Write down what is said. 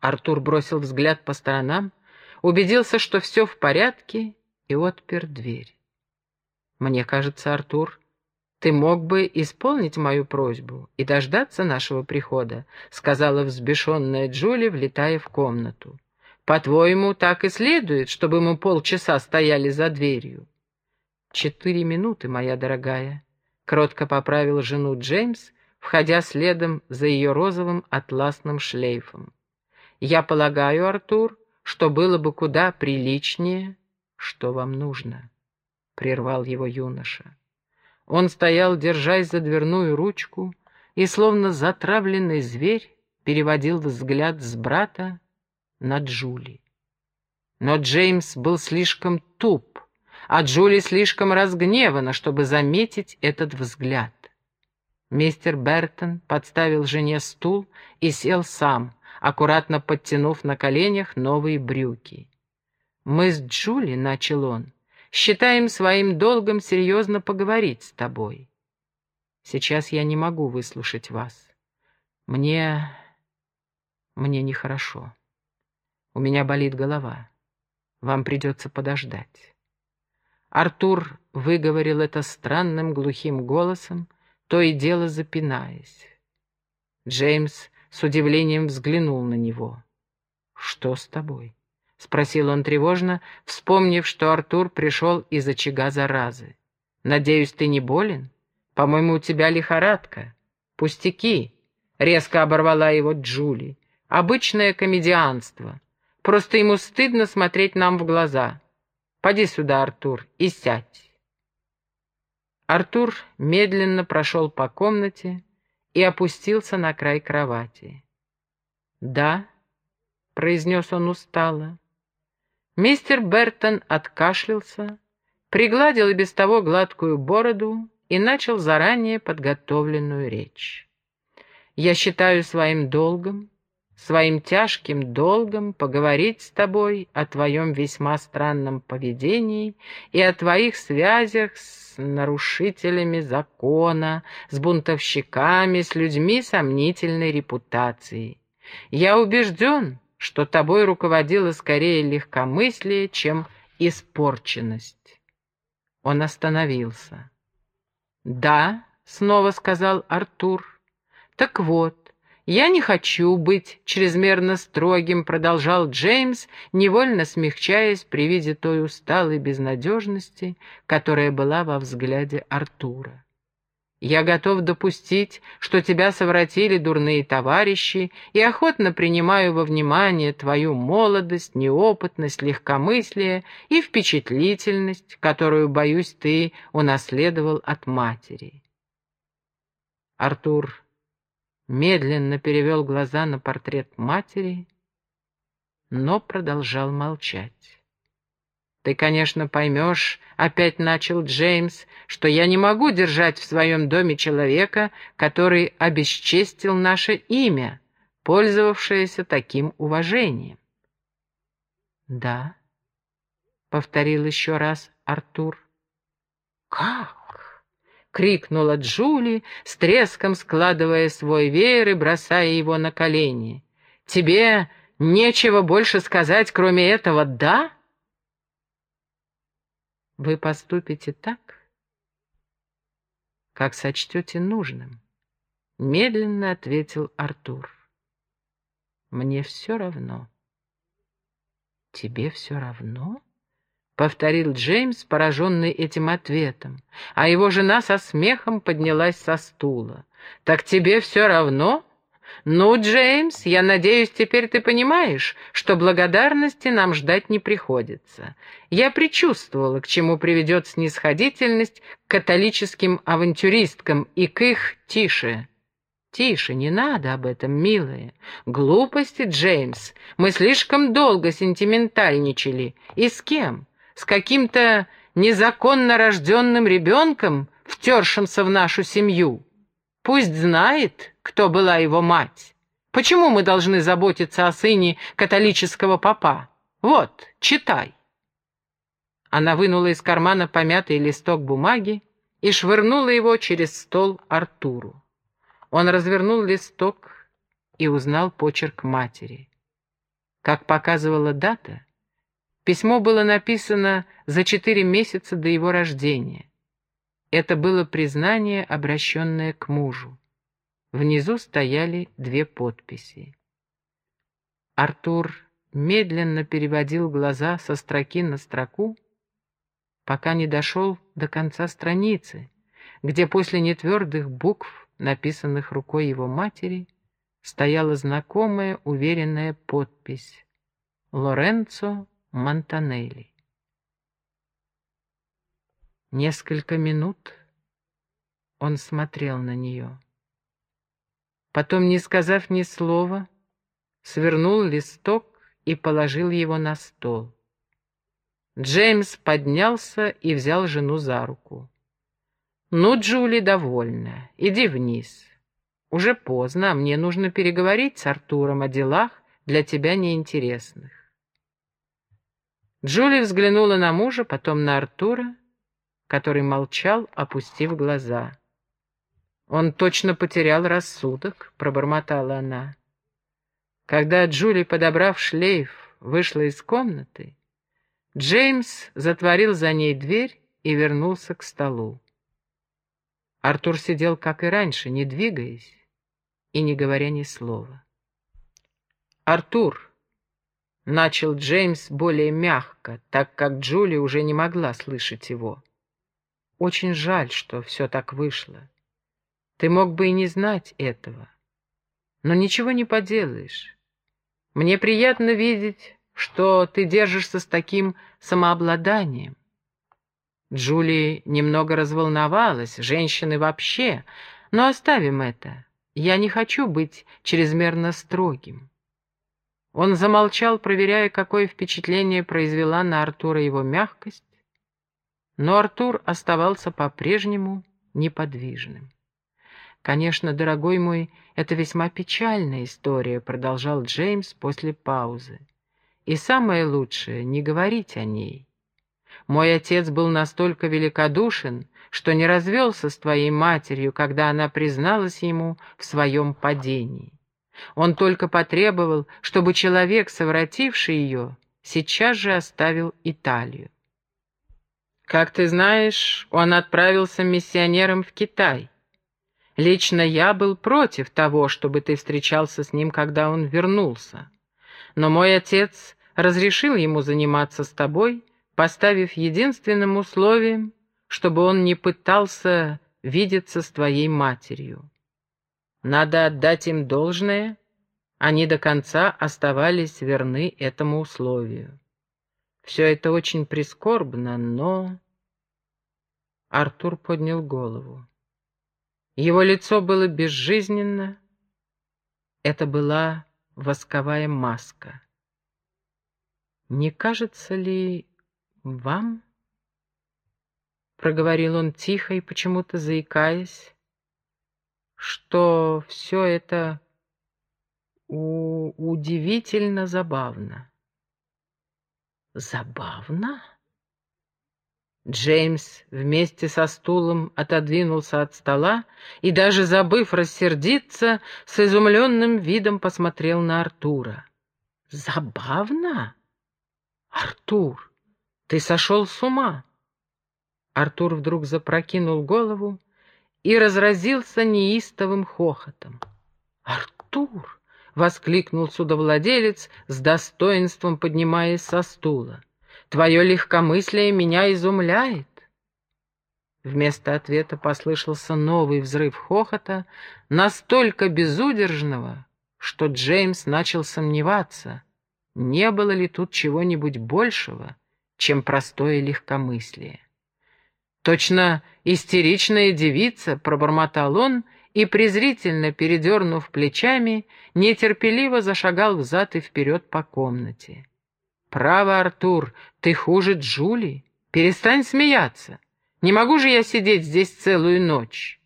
Артур бросил взгляд по сторонам, убедился, что все в порядке, и отпер дверь. «Мне кажется, Артур, ты мог бы исполнить мою просьбу и дождаться нашего прихода», сказала взбешенная Джули, влетая в комнату. «По-твоему, так и следует, чтобы мы полчаса стояли за дверью?» «Четыре минуты, моя дорогая», — кротко поправил жену Джеймс, входя следом за ее розовым атласным шлейфом. «Я полагаю, Артур, что было бы куда приличнее, что вам нужно», — прервал его юноша. Он стоял, держась за дверную ручку, и, словно затравленный зверь, переводил взгляд с брата на Джули. Но Джеймс был слишком туп, а Джули слишком разгневана, чтобы заметить этот взгляд. Мистер Бертон подставил жене стул и сел сам, аккуратно подтянув на коленях новые брюки. «Мы с Джули», — начал он, — «считаем своим долгом серьезно поговорить с тобой. Сейчас я не могу выслушать вас. Мне... мне нехорошо. У меня болит голова. Вам придется подождать». Артур выговорил это странным глухим голосом, то и дело запинаясь. Джеймс с удивлением взглянул на него. «Что с тобой?» — спросил он тревожно, вспомнив, что Артур пришел из очага заразы. «Надеюсь, ты не болен? По-моему, у тебя лихорадка. Пустяки!» — резко оборвала его Джули. «Обычное комедианство. Просто ему стыдно смотреть нам в глаза. Поди сюда, Артур, и сядь». Артур медленно прошел по комнате, и опустился на край кровати. «Да», — произнес он устало. Мистер Бертон откашлялся, пригладил и без того гладкую бороду и начал заранее подготовленную речь. «Я считаю своим долгом своим тяжким долгом поговорить с тобой о твоем весьма странном поведении и о твоих связях с нарушителями закона, с бунтовщиками, с людьми сомнительной репутацией. Я убежден, что тобой руководило скорее легкомыслие, чем испорченность. Он остановился. «Да», — снова сказал Артур, — «так вот, «Я не хочу быть чрезмерно строгим», — продолжал Джеймс, невольно смягчаясь при виде той усталой безнадежности, которая была во взгляде Артура. «Я готов допустить, что тебя совратили дурные товарищи, и охотно принимаю во внимание твою молодость, неопытность, легкомыслие и впечатлительность, которую, боюсь, ты унаследовал от матери». Артур медленно перевел глаза на портрет матери, но продолжал молчать. «Ты, конечно, поймешь, — опять начал Джеймс, — что я не могу держать в своем доме человека, который обесчестил наше имя, пользовавшееся таким уважением». «Да», — повторил еще раз Артур. «Как?» — крикнула Джули, с треском складывая свой веер и бросая его на колени. «Тебе нечего больше сказать, кроме этого «да»?» «Вы поступите так, как сочтете нужным», — медленно ответил Артур. «Мне все равно». «Тебе все равно?» Повторил Джеймс, пораженный этим ответом, а его жена со смехом поднялась со стула. «Так тебе все равно?» «Ну, Джеймс, я надеюсь, теперь ты понимаешь, что благодарности нам ждать не приходится. Я предчувствовала, к чему приведет снисходительность к католическим авантюристкам и к их тише». «Тише, не надо об этом, милая. Глупости, Джеймс. Мы слишком долго сентиментальничали. И с кем? С каким-то незаконно рожденным ребенком, втершимся в нашу семью. Пусть знает, кто была его мать. Почему мы должны заботиться о сыне католического папа? Вот, читай. Она вынула из кармана помятый листок бумаги и швырнула его через стол Артуру. Он развернул листок и узнал почерк матери. Как показывала дата, письмо было написано за четыре месяца до его рождения. Это было признание, обращенное к мужу. Внизу стояли две подписи. Артур медленно переводил глаза со строки на строку, пока не дошел до конца страницы, где после нетвердых букв, написанных рукой его матери, стояла знакомая уверенная подпись «Лоренцо Монтанелли». Несколько минут он смотрел на нее. Потом, не сказав ни слова, свернул листок и положил его на стол. Джеймс поднялся и взял жену за руку. «Ну, Джули, довольна. Иди вниз. Уже поздно, а мне нужно переговорить с Артуром о делах, для тебя неинтересных». Джули взглянула на мужа, потом на Артура, который молчал, опустив глаза. «Он точно потерял рассудок», — пробормотала она. Когда Джули, подобрав шлейф, вышла из комнаты, Джеймс затворил за ней дверь и вернулся к столу. Артур сидел, как и раньше, не двигаясь и не говоря ни слова. «Артур!» — начал Джеймс более мягко, так как Джули уже не могла слышать его. «Очень жаль, что все так вышло. Ты мог бы и не знать этого. Но ничего не поделаешь. Мне приятно видеть, что ты держишься с таким самообладанием. Джули немного разволновалась, женщины вообще, но оставим это. Я не хочу быть чрезмерно строгим. Он замолчал, проверяя, какое впечатление произвела на Артура его мягкость, но Артур оставался по-прежнему неподвижным. «Конечно, дорогой мой, это весьма печальная история», — продолжал Джеймс после паузы. «И самое лучшее — не говорить о ней. Мой отец был настолько великодушен, что не развелся с твоей матерью, когда она призналась ему в своем падении. Он только потребовал, чтобы человек, совративший ее, сейчас же оставил Италию. Как ты знаешь, он отправился миссионером в Китай. Лично я был против того, чтобы ты встречался с ним, когда он вернулся. Но мой отец разрешил ему заниматься с тобой, поставив единственным условием, чтобы он не пытался видеться с твоей матерью. Надо отдать им должное, они до конца оставались верны этому условию. Все это очень прискорбно, но... Артур поднял голову. Его лицо было безжизненно. Это была восковая маска. «Не кажется ли вам?» Проговорил он тихо и почему-то заикаясь, что все это удивительно забавно. «Забавно?» Джеймс вместе со стулом отодвинулся от стола и, даже забыв рассердиться, с изумленным видом посмотрел на Артура. «Забавно? Артур, ты сошел с ума!» Артур вдруг запрокинул голову и разразился неистовым хохотом. «Артур!» — воскликнул судовладелец с достоинством, поднимаясь со стула. Твое легкомыслие меня изумляет. Вместо ответа послышался новый взрыв хохота, настолько безудержного, что Джеймс начал сомневаться, не было ли тут чего-нибудь большего, чем простое легкомыслие. Точно истеричная девица, пробормотал он и, презрительно передернув плечами, нетерпеливо зашагал взад и вперед по комнате. «Право, Артур, ты хуже Джули. Перестань смеяться. Не могу же я сидеть здесь целую ночь».